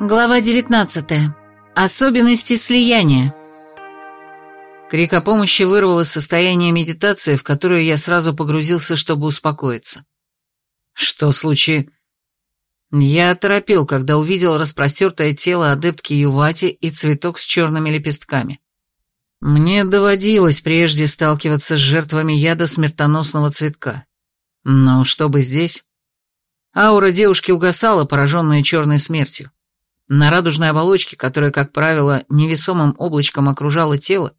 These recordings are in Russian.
Глава 19. Особенности слияния. Крик о помощи вырвал из состояния медитации, в которую я сразу погрузился, чтобы успокоиться. Что случае? Я оторопел, когда увидел распростертое тело адептки Ювати и цветок с черными лепестками. Мне доводилось прежде сталкиваться с жертвами яда смертоносного цветка. Но чтобы здесь... Аура девушки угасала, пораженная черной смертью. На радужной оболочке, которая, как правило, невесомым облачком окружала тело,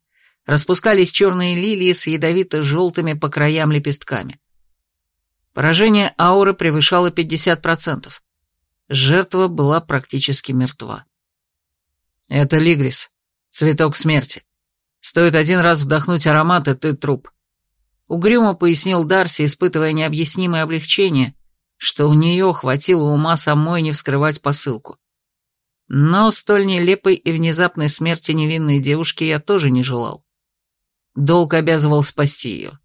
распускались черные лилии с ядовито-желтыми по краям лепестками. Поражение ауры превышало 50%. Жертва была практически мертва. Это лигрис, цветок смерти. Стоит один раз вдохнуть аромат, и ты труп. Угрюмо пояснил Дарси, испытывая необъяснимое облегчение, что у нее хватило ума самой не вскрывать посылку. Но столь нелепой и внезапной смерти невинной девушки я тоже не желал. Долг обязывал спасти ее,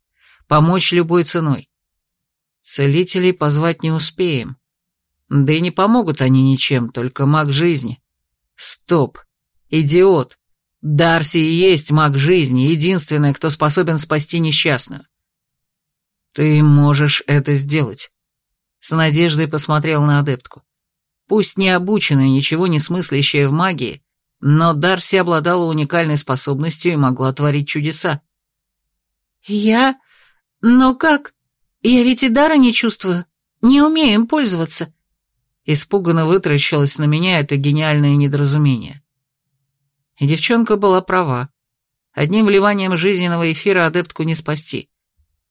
помочь любой ценой. Целителей позвать не успеем. Да и не помогут они ничем, только маг жизни. Стоп, идиот. Дарси и есть маг жизни, единственный, кто способен спасти несчастную. Ты можешь это сделать. С надеждой посмотрел на адептку. Пусть не обученная, ничего не смыслящая в магии, но Дарси обладала уникальной способностью и могла творить чудеса. «Я? Но как? Я ведь и дара не чувствую. Не умею им пользоваться». Испуганно вытращилось на меня это гениальное недоразумение. И девчонка была права. Одним вливанием жизненного эфира адептку не спасти.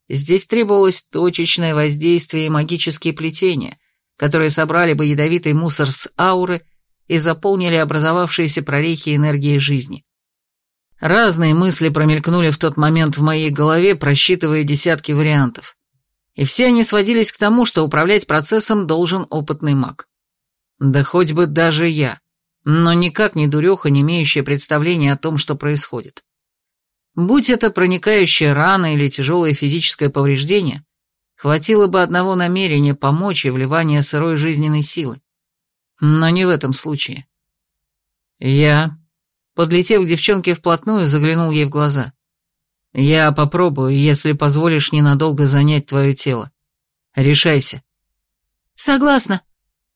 Здесь требовалось точечное воздействие и магические плетения, которые собрали бы ядовитый мусор с ауры и заполнили образовавшиеся прорехи энергии жизни. Разные мысли промелькнули в тот момент в моей голове, просчитывая десятки вариантов. И все они сводились к тому, что управлять процессом должен опытный маг. Да хоть бы даже я, но никак не дуреха, не имеющая представления о том, что происходит. Будь это проникающая рана или тяжелое физическое повреждение, Хватило бы одного намерения помочь и вливания сырой жизненной силы. Но не в этом случае. Я, подлетев к девчонке вплотную, заглянул ей в глаза. Я попробую, если позволишь ненадолго занять твое тело. Решайся. Согласна,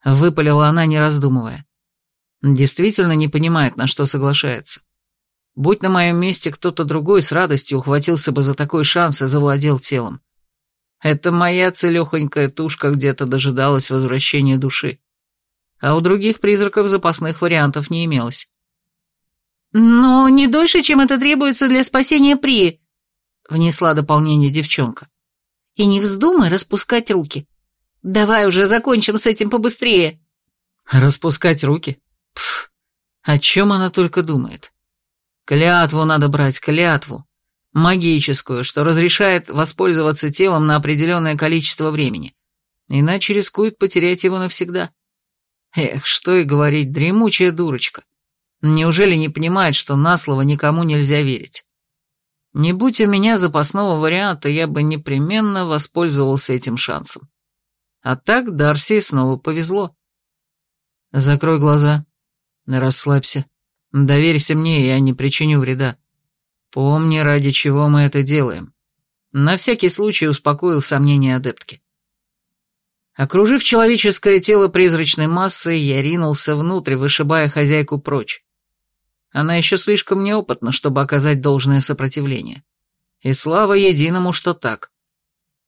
выпалила она, не раздумывая. Действительно не понимает, на что соглашается. Будь на моем месте кто-то другой, с радостью ухватился бы за такой шанс и завладел телом. Это моя целехонькая тушка где-то дожидалась возвращения души. А у других призраков запасных вариантов не имелось. «Но не дольше, чем это требуется для спасения При», — внесла дополнение девчонка. «И не вздумай распускать руки. Давай уже закончим с этим побыстрее». «Распускать руки? Пф, о чем она только думает? Клятву надо брать, клятву магическую, что разрешает воспользоваться телом на определенное количество времени, иначе рискует потерять его навсегда. Эх, что и говорить, дремучая дурочка. Неужели не понимает, что на слово никому нельзя верить? Не будь у меня запасного варианта, я бы непременно воспользовался этим шансом. А так Дарси снова повезло. Закрой глаза, расслабься, доверься мне, я не причиню вреда. Помни, ради чего мы это делаем. На всякий случай успокоил сомнения адептки. Окружив человеческое тело призрачной массой, я ринулся внутрь, вышибая хозяйку прочь. Она еще слишком неопытна, чтобы оказать должное сопротивление. И слава единому, что так.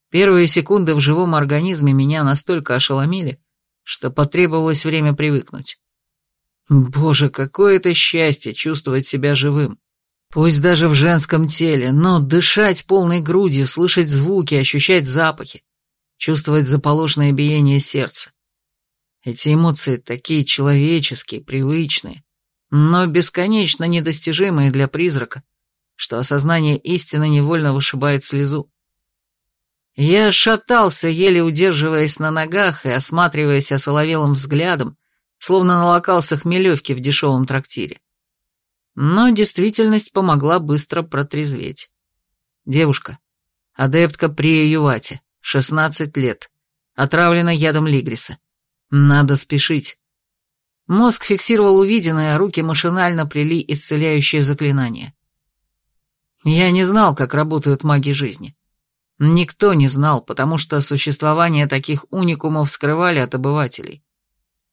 Первые секунды в живом организме меня настолько ошеломили, что потребовалось время привыкнуть. Боже, какое это счастье чувствовать себя живым. Пусть даже в женском теле, но дышать полной грудью, слышать звуки, ощущать запахи, чувствовать заполошное биение сердца. Эти эмоции такие человеческие, привычные, но бесконечно недостижимые для призрака, что осознание истины невольно вышибает слезу. Я шатался, еле удерживаясь на ногах и осматриваясь осоловелым взглядом, словно налокался хмелевки в дешевом трактире. Но действительность помогла быстро протрезветь. Девушка, адептка при Ювате, 16 лет, отравлена ядом Лигриса. Надо спешить. Мозг фиксировал увиденное, а руки машинально плели исцеляющее заклинание. Я не знал, как работают маги жизни. Никто не знал, потому что существование таких уникумов скрывали от обывателей.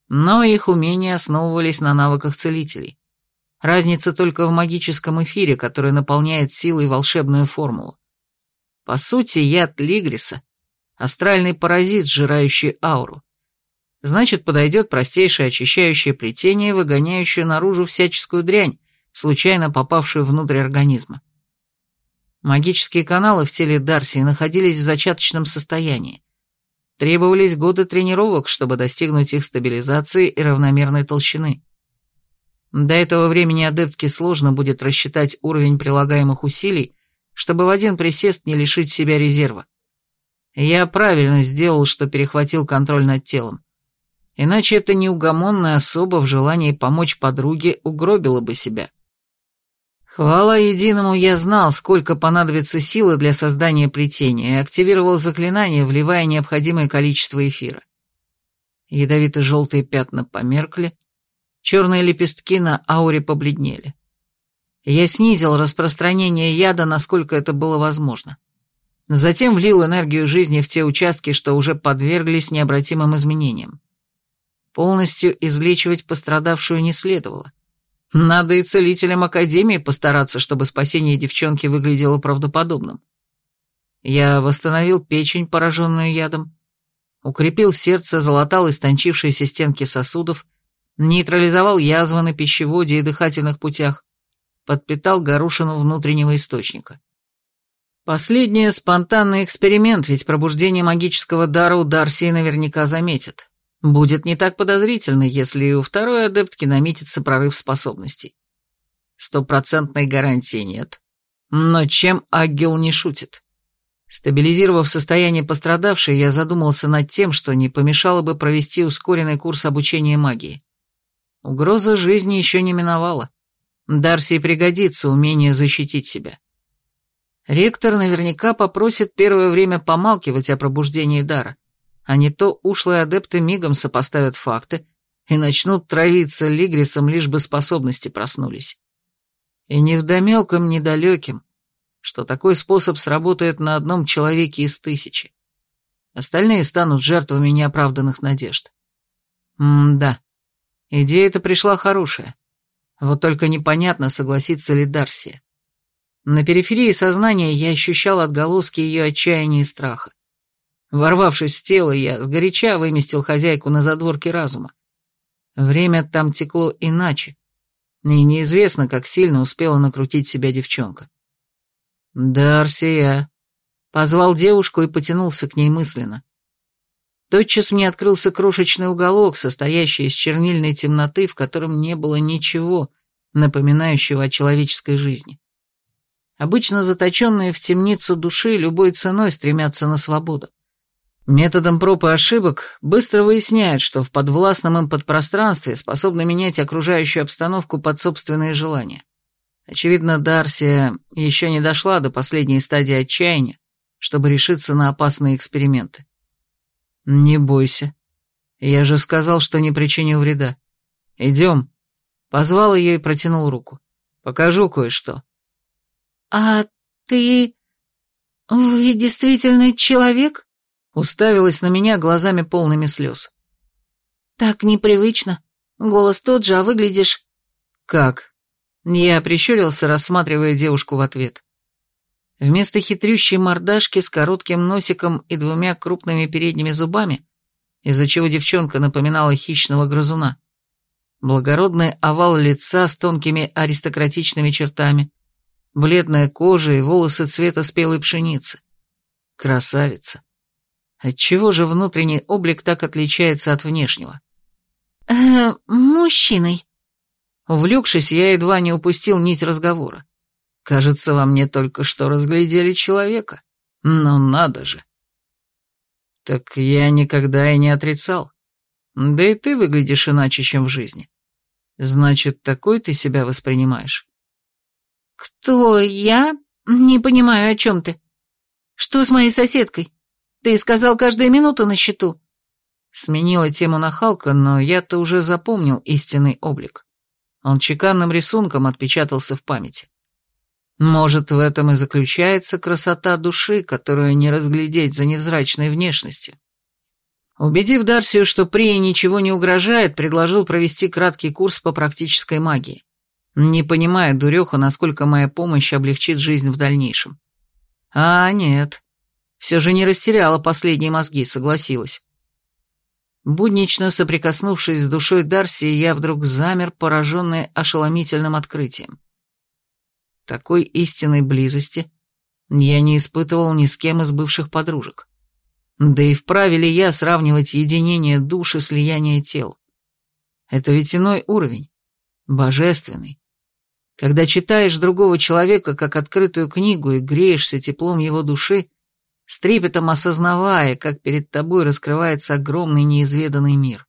Но их умения основывались на навыках целителей. Разница только в магическом эфире, который наполняет силой волшебную формулу. По сути, яд Лигриса — астральный паразит, сжирающий ауру. Значит, подойдет простейшее очищающее плетение, выгоняющее наружу всяческую дрянь, случайно попавшую внутрь организма. Магические каналы в теле Дарси находились в зачаточном состоянии. Требовались годы тренировок, чтобы достигнуть их стабилизации и равномерной толщины. До этого времени адептке сложно будет рассчитать уровень прилагаемых усилий, чтобы в один присест не лишить себя резерва. Я правильно сделал, что перехватил контроль над телом. Иначе эта неугомонная особа в желании помочь подруге угробила бы себя. Хвала единому, я знал, сколько понадобится силы для создания плетения, и активировал заклинание, вливая необходимое количество эфира. Ядовито-желтые пятна померкли, черные лепестки на ауре побледнели. Я снизил распространение яда, насколько это было возможно. Затем влил энергию жизни в те участки, что уже подверглись необратимым изменениям. Полностью излечивать пострадавшую не следовало. Надо и целителям Академии постараться, чтобы спасение девчонки выглядело правдоподобным. Я восстановил печень, пораженную ядом, укрепил сердце, залатал истончившиеся стенки сосудов, нейтрализовал язвы на пищеводе и дыхательных путях, подпитал горошину внутреннего источника. Последний спонтанный эксперимент, ведь пробуждение магического дара у Дарси наверняка заметят. Будет не так подозрительно, если у второй адептки наметится прорыв способностей. Стопроцентной гарантии нет. Но чем Агил не шутит? Стабилизировав состояние пострадавшей, я задумался над тем, что не помешало бы провести ускоренный курс обучения магии. Угроза жизни еще не миновала. Дарси пригодится умение защитить себя. Ректор наверняка попросит первое время помалкивать о пробуждении дара а не то ушлые адепты мигом сопоставят факты и начнут травиться Лигрисом, лишь бы способности проснулись. И невдомек им недалеким, что такой способ сработает на одном человеке из тысячи. Остальные станут жертвами неоправданных надежд. М-да, идея-то пришла хорошая. Вот только непонятно, согласится ли Дарси. На периферии сознания я ощущал отголоски ее отчаяния и страха. Ворвавшись в тело, я сгоряча выместил хозяйку на задворке разума. Время там текло иначе, и неизвестно, как сильно успела накрутить себя девчонка. «Дарсия!» Позвал девушку и потянулся к ней мысленно. Тотчас мне открылся крошечный уголок, состоящий из чернильной темноты, в котором не было ничего, напоминающего о человеческой жизни. Обычно заточенные в темницу души любой ценой стремятся на свободу. Методом проб и ошибок быстро выясняют, что в подвластном им подпространстве способны менять окружающую обстановку под собственные желания. Очевидно, Дарсия еще не дошла до последней стадии отчаяния, чтобы решиться на опасные эксперименты. «Не бойся. Я же сказал, что не причиню вреда. Идем». Позвал ее и протянул руку. «Покажу кое-что». «А ты... вы действительно человек?» Уставилась на меня глазами полными слез. «Так непривычно. Голос тот же, а выглядишь...» «Как?» Я прищурился, рассматривая девушку в ответ. Вместо хитрющей мордашки с коротким носиком и двумя крупными передними зубами, из-за чего девчонка напоминала хищного грызуна, благородный овал лица с тонкими аристократичными чертами, бледная кожа и волосы цвета спелой пшеницы. Красавица. Отчего же внутренний облик так отличается от внешнего? э мужчиной». Увлекшись, я едва не упустил нить разговора. Кажется, во мне только что разглядели человека. Но надо же. Так я никогда и не отрицал. Да и ты выглядишь иначе, чем в жизни. Значит, такой ты себя воспринимаешь? Кто я? Не понимаю, о чем ты. Что с моей соседкой? Ты сказал, каждая минута на счету. Сменила тему нахалка, но я-то уже запомнил истинный облик. Он чеканным рисунком отпечатался в памяти. Может, в этом и заключается красота души, которую не разглядеть за невзрачной внешностью. Убедив Дарсию, что Прии ничего не угрожает, предложил провести краткий курс по практической магии, не понимая, дуреха, насколько моя помощь облегчит жизнь в дальнейшем. А нет, все же не растеряла последние мозги, согласилась. Буднично соприкоснувшись с душой Дарси, я вдруг замер, пораженный ошеломительным открытием. Такой истинной близости я не испытывал ни с кем из бывших подружек. Да и вправе ли я сравнивать единение души, слияние тел? Это ведь иной уровень, божественный. Когда читаешь другого человека как открытую книгу и греешься теплом его души, с трепетом осознавая, как перед тобой раскрывается огромный неизведанный мир.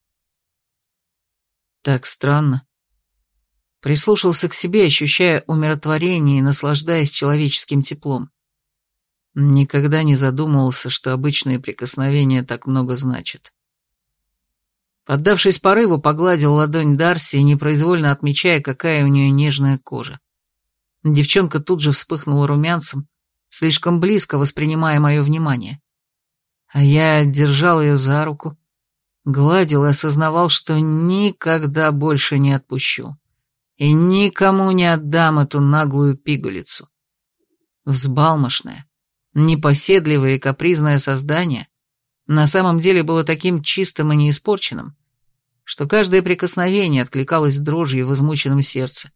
Так странно. Прислушался к себе, ощущая умиротворение и наслаждаясь человеческим теплом. Никогда не задумывался, что обычные прикосновения так много значат. Поддавшись порыву, погладил ладонь Дарси, непроизвольно отмечая, какая у нее нежная кожа. Девчонка тут же вспыхнула румянцем, слишком близко воспринимая мое внимание. А я держал ее за руку, гладил и осознавал, что никогда больше не отпущу. И никому не отдам эту наглую пигалицу. Взбалмошное, непоседливое и капризное создание на самом деле было таким чистым и неиспорченным, что каждое прикосновение откликалось дрожью в измученном сердце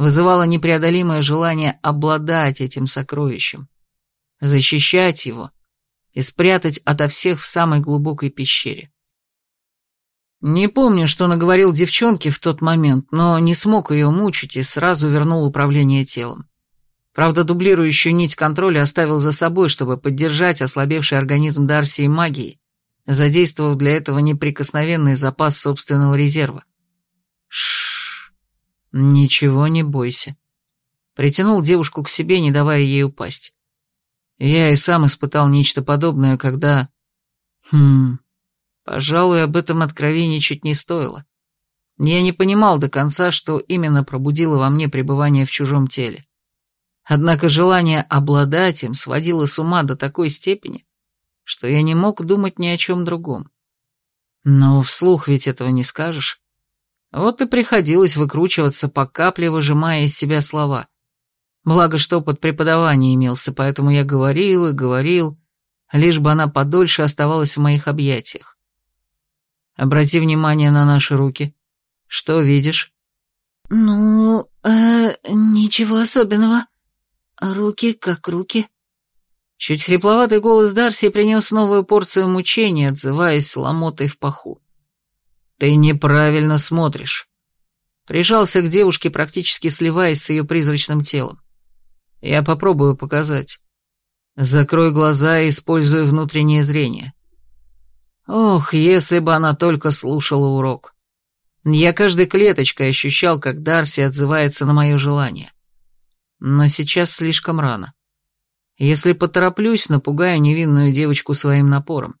вызывало непреодолимое желание обладать этим сокровищем, защищать его и спрятать ото всех в самой глубокой пещере. Не помню, что наговорил девчонке в тот момент, но не смог ее мучить и сразу вернул управление телом. Правда, дублирующую нить контроля оставил за собой, чтобы поддержать ослабевший организм Дарси и магии, задействовав для этого неприкосновенный запас собственного резерва. Шш. «Ничего не бойся». Притянул девушку к себе, не давая ей упасть. Я и сам испытал нечто подобное, когда... Хм... Пожалуй, об этом откровенничать не стоило. Я не понимал до конца, что именно пробудило во мне пребывание в чужом теле. Однако желание обладать им сводило с ума до такой степени, что я не мог думать ни о чем другом. Но вслух ведь этого не скажешь. Вот и приходилось выкручиваться по капле, выжимая из себя слова. Благо, что под преподавание имелся, поэтому я говорил и говорил, лишь бы она подольше оставалась в моих объятиях. Обрати внимание на наши руки. Что видишь? Ну, э, ничего особенного. Руки как руки. Чуть хрипловатый голос Дарси принес новую порцию мучения, отзываясь ломотой в паху. «Ты неправильно смотришь». Прижался к девушке, практически сливаясь с ее призрачным телом. «Я попробую показать. Закрой глаза и используй внутреннее зрение». Ох, если бы она только слушала урок. Я каждой клеточкой ощущал, как Дарси отзывается на мое желание. Но сейчас слишком рано. Если потороплюсь, напугаю невинную девочку своим напором.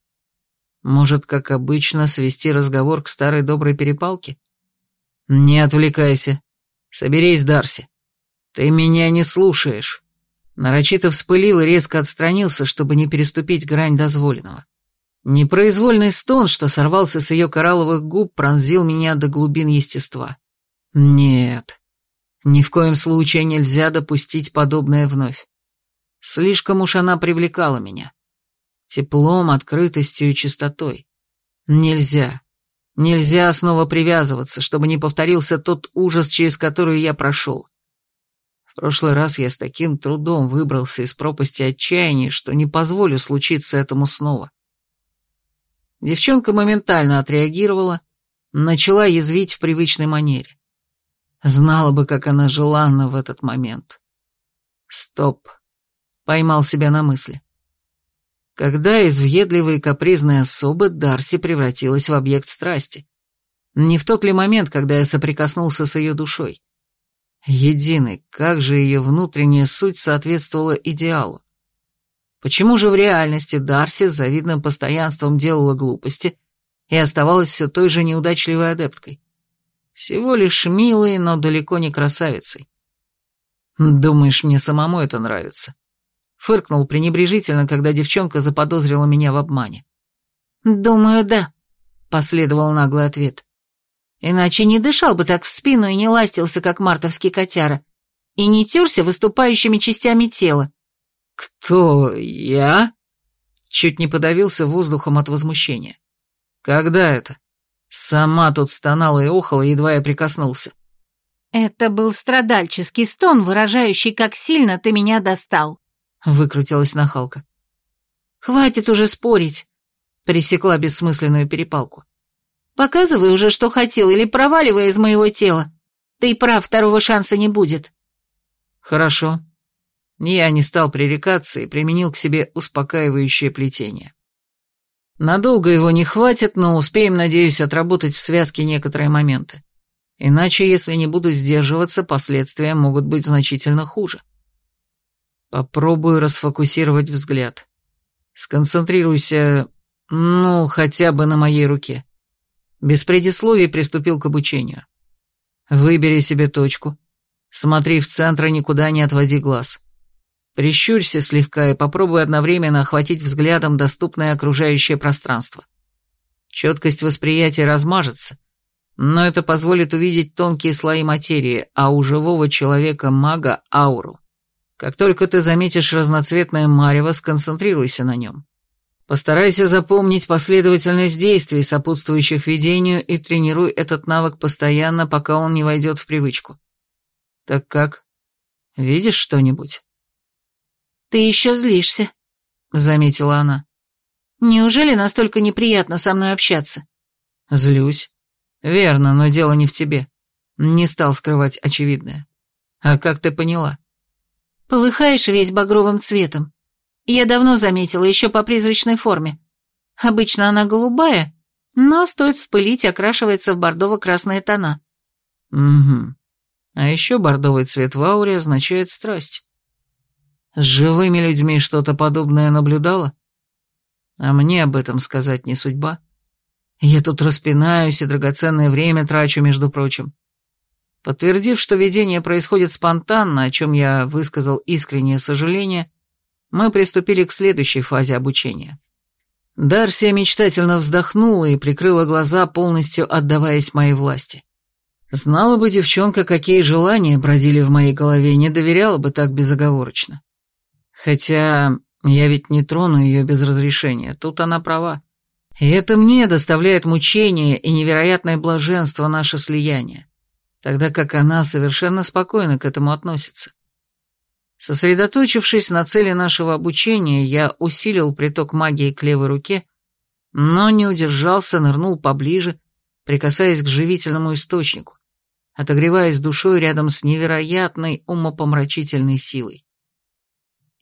Может, как обычно, свести разговор к старой доброй перепалке? Не отвлекайся. Соберись, Дарси. Ты меня не слушаешь. Нарочито вспылил и резко отстранился, чтобы не переступить грань дозволенного. Непроизвольный стон, что сорвался с ее коралловых губ, пронзил меня до глубин естества. Нет, ни в коем случае нельзя допустить подобное вновь. Слишком уж она привлекала меня теплом, открытостью и чистотой. Нельзя. Нельзя снова привязываться, чтобы не повторился тот ужас, через который я прошел. В прошлый раз я с таким трудом выбрался из пропасти отчаяния, что не позволю случиться этому снова. Девчонка моментально отреагировала, начала язвить в привычной манере. Знала бы, как она желанна в этот момент. Стоп. Поймал себя на мысли когда из въедливой и капризной особы Дарси превратилась в объект страсти. Не в тот ли момент, когда я соприкоснулся с ее душой? Единый, как же ее внутренняя суть соответствовала идеалу? Почему же в реальности Дарси с завидным постоянством делала глупости и оставалась все той же неудачливой адепткой. Всего лишь милой, но далеко не красавицей. «Думаешь, мне самому это нравится?» Фыркнул пренебрежительно, когда девчонка заподозрила меня в обмане. «Думаю, да», — последовал наглый ответ. «Иначе не дышал бы так в спину и не ластился, как мартовский котяра, и не терся выступающими частями тела». «Кто я?» Чуть не подавился воздухом от возмущения. «Когда это?» Сама тут стонала и охала, едва я прикоснулся. «Это был страдальческий стон, выражающий, как сильно ты меня достал», — выкрутилась нахалка. «Хватит уже спорить», — пресекла бессмысленную перепалку. «Показывай уже, что хотел, или проваливай из моего тела. Ты прав, второго шанса не будет». «Хорошо», я не стал пререкаться и применил к себе успокаивающее плетение. Надолго его не хватит, но успеем, надеюсь, отработать в связке некоторые моменты. Иначе, если не буду сдерживаться, последствия могут быть значительно хуже. Попробую расфокусировать взгляд. Сконцентрируйся, ну, хотя бы на моей руке. Без предисловий приступил к обучению. Выбери себе точку. Смотри в центр и никуда не отводи глаз. Прищурься слегка и попробуй одновременно охватить взглядом доступное окружающее пространство. Четкость восприятия размажется, но это позволит увидеть тонкие слои материи, а у живого человека-мага – ауру. Как только ты заметишь разноцветное марево, сконцентрируйся на нем. Постарайся запомнить последовательность действий, сопутствующих видению, и тренируй этот навык постоянно, пока он не войдет в привычку. Так как? Видишь что-нибудь? «Ты еще злишься», — заметила она. «Неужели настолько неприятно со мной общаться?» «Злюсь. Верно, но дело не в тебе. Не стал скрывать очевидное. А как ты поняла?» «Полыхаешь весь багровым цветом. Я давно заметила, еще по призрачной форме. Обычно она голубая, но стоит вспылить, окрашивается в бордово-красные тона». «Угу. А еще бордовый цвет в ауре означает страсть. С живыми людьми что-то подобное наблюдала? А мне об этом сказать не судьба. Я тут распинаюсь и драгоценное время трачу, между прочим. Подтвердив, что видение происходит спонтанно, о чем я высказал искреннее сожаление, мы приступили к следующей фазе обучения. Дарсия мечтательно вздохнула и прикрыла глаза, полностью отдаваясь моей власти. Знала бы девчонка, какие желания бродили в моей голове, не доверяла бы так безоговорочно. Хотя я ведь не трону ее без разрешения, тут она права. И это мне доставляет мучение и невероятное блаженство наше слияние, тогда как она совершенно спокойно к этому относится. Сосредоточившись на цели нашего обучения, я усилил приток магии к левой руке, но не удержался, нырнул поближе, прикасаясь к живительному источнику, отогреваясь душой рядом с невероятной умопомрачительной силой.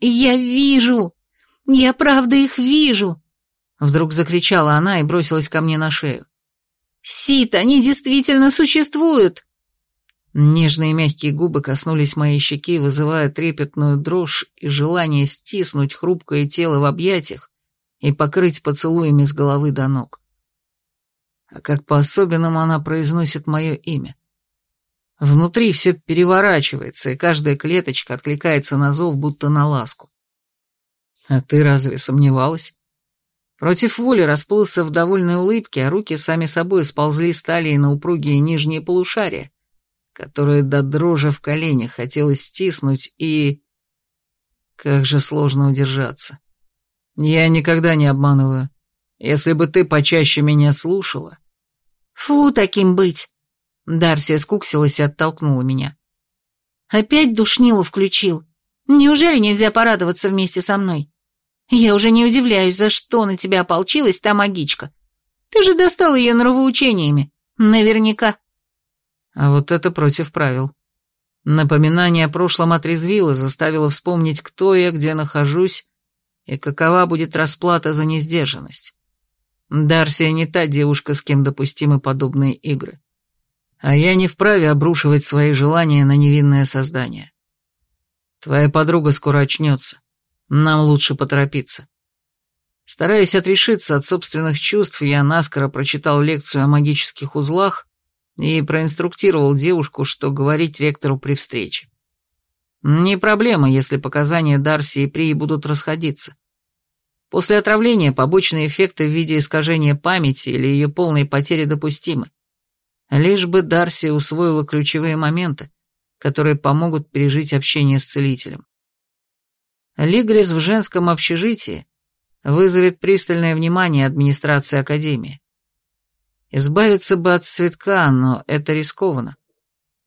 «Я вижу! Я правда их вижу!» Вдруг закричала она и бросилась ко мне на шею. «Сит, они действительно существуют!» Нежные мягкие губы коснулись моей щеки, вызывая трепетную дрожь и желание стиснуть хрупкое тело в объятиях и покрыть поцелуями с головы до ног. А как по-особенному она произносит мое имя. Внутри все переворачивается, и каждая клеточка откликается на зов, будто на ласку. А ты разве сомневалась? Против воли расплылся в довольной улыбке, а руки сами собой сползли с талии на упругие нижние полушария, которые до дрожи в коленях хотелось стиснуть и... Как же сложно удержаться. Я никогда не обманываю. Если бы ты почаще меня слушала... Фу, таким быть. Дарсия скуксилась и оттолкнула меня. «Опять душнилу включил. Неужели нельзя порадоваться вместе со мной? Я уже не удивляюсь, за что на тебя ополчилась та магичка. Ты же достал ее нравоучениями. Наверняка». А вот это против правил. Напоминание о прошлом отрезвило, заставило вспомнить, кто я, где нахожусь и какова будет расплата за несдержанность. Дарсия не та девушка, с кем допустимы подобные игры. А я не вправе обрушивать свои желания на невинное создание. Твоя подруга скоро очнется. Нам лучше поторопиться. Стараясь отрешиться от собственных чувств, я наскоро прочитал лекцию о магических узлах и проинструктировал девушку, что говорить ректору при встрече. Не проблема, если показания Дарси и Прии будут расходиться. После отравления побочные эффекты в виде искажения памяти или ее полной потери допустимы. Лишь бы Дарси усвоила ключевые моменты, которые помогут пережить общение с целителем. Лигрис в женском общежитии вызовет пристальное внимание администрации Академии. Избавиться бы от цветка, но это рискованно.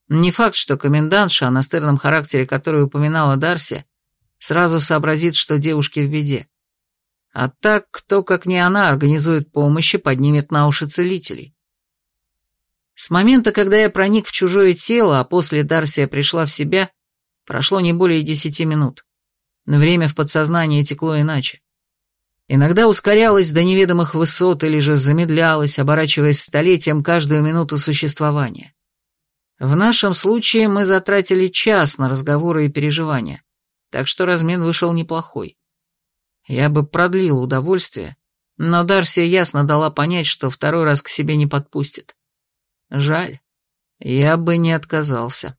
Не факт, что комендантша, о настырном характере которой упоминала Дарси, сразу сообразит, что девушки в беде. А так, кто, как не она, организует помощь и поднимет на уши целителей. С момента, когда я проник в чужое тело, а после Дарсия пришла в себя, прошло не более десяти минут. Время в подсознании текло иначе. Иногда ускорялось до неведомых высот или же замедлялось, оборачиваясь столетием каждую минуту существования. В нашем случае мы затратили час на разговоры и переживания, так что размен вышел неплохой. Я бы продлил удовольствие, но Дарсия ясно дала понять, что второй раз к себе не подпустит. Жаль, я бы не отказался.